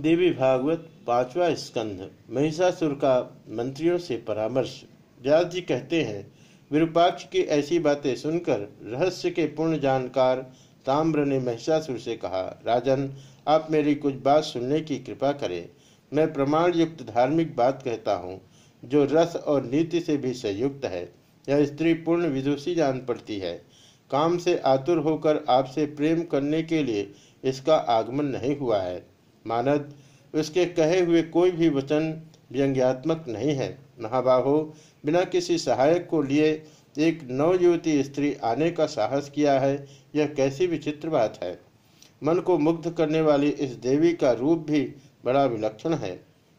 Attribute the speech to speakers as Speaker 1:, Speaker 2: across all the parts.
Speaker 1: देवी भागवत पांचवा स्कंध, महिषासुर का मंत्रियों से परामर्श। व्यास जी कहते हैं, विरूपाक्ष की ऐसी बातें सुनकर रहस्य के पूर्ण जानकार ताम्र ने महिषासुर से कहा, राजन, आप मेरी कुछ बात सुनने की कृपा करें। मैं प्रमाण युक्त धार्मिक बात कहता हूँ, जो रस और नीति से भी संयुक्त है। यह स्त्री पूर्ण विदुषी जान पड़ती है। काम से आतुर होकर आपसे प्रेम करने के लिए इसका आगमन नहीं हुआ है। मानद, उसके कहे हुए कोई भी वचन व्यंग्यात्मक नहीं है। महाबाहो, बिना किसी सहायक को लिए एक नवयुवती स्त्री आने का साहस किया है, यह कैसी विचित्र बात है। मन को मुग्ध करने वाली इस देवी का रूप भी बड़ा विलक्षण है।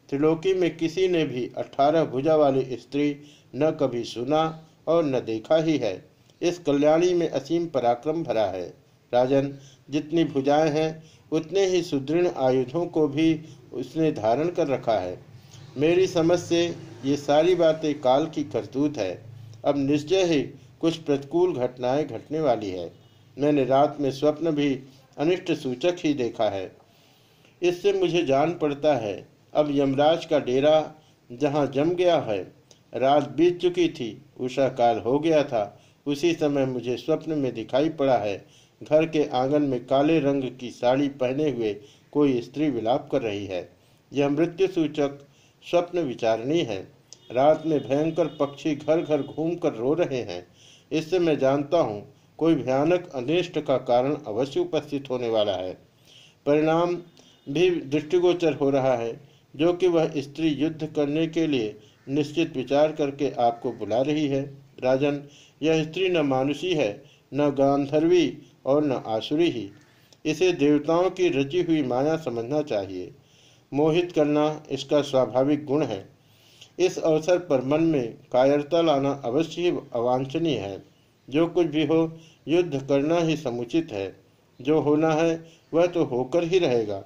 Speaker 1: त्रिलोकी में किसी ने भी अठारह भुजा वाली स्त्री न कभी सुना और न देखा ही है। इस कल्याणी में असीम पराक्रम भरा है। राजन, जितनी भुजाएँ हैं, उतने ही सुदृढ़ आयुधों को भी उसने धारण कर रखा है। मेरी समझ से ये सारी बातें काल की करतूत है। अब निश्चय ही कुछ प्रतिकूल घटनाएँ घटने वाली है। मैंने रात में स्वप्न भी अनिष्ट सूचक ही देखा है। इससे मुझे जान पड़ता है, अब यमराज का डेरा जहाँ जम गया है, रात बीत चुकी थी उषा काल हो गया था, उसी समय मुझे स्वप्न में दिखाई पड़ा है घर के आँगन में काले रंग की साड़ी पहने हुए कोई स्त्री विलाप कर रही है। यह मृत्यु सूचक स्वप्न विचारणी है। रात में भयंकर पक्षी घर घर घूमकर रो रहे हैं। इससे मैं जानता हूँ, कोई भयानक अनिष्ट का कारण अवश्य उपस्थित होने वाला है। परिणाम भी दृष्टिगोचर हो रहा है, जो कि वह स्त्री युद्ध करने के लिए निश्चित विचार करके आपको बुला रही है। राजन, यह स्त्री न मानुषी है, न गांधर्वी और न आसुरी ही। इसे देवताओं की रची हुई माया समझना चाहिए। मोहित करना इसका स्वाभाविक गुण है। इस अवसर पर मन में कायरता लाना अवश्य अवांछनीय है। जो कुछ भी हो, युद्ध करना ही समुचित है। जो होना है, वह तो होकर ही रहेगा।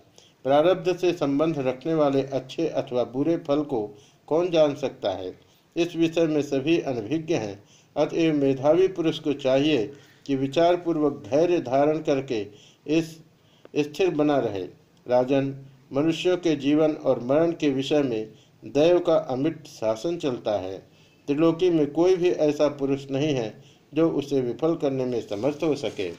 Speaker 1: प्रारब्ध से संबंध रखने वाले अच्छे अथवा बुरे फल को कौन जान सकता है? इस विषय में सभी अनभिज्ञ हैं। अतएव मेधावी पुरुष को चाहिए कि विचार पूर्वक धैर्य धारण करके इस स्थिर बना रहे। राजन, मनुष्यों के जीवन और मरण के विषय में दैव का अमिट शासन चलता है। त्रिलोकी में कोई भी ऐसा पुरुष नहीं है जो उसे विफल करने में समर्थ हो सके।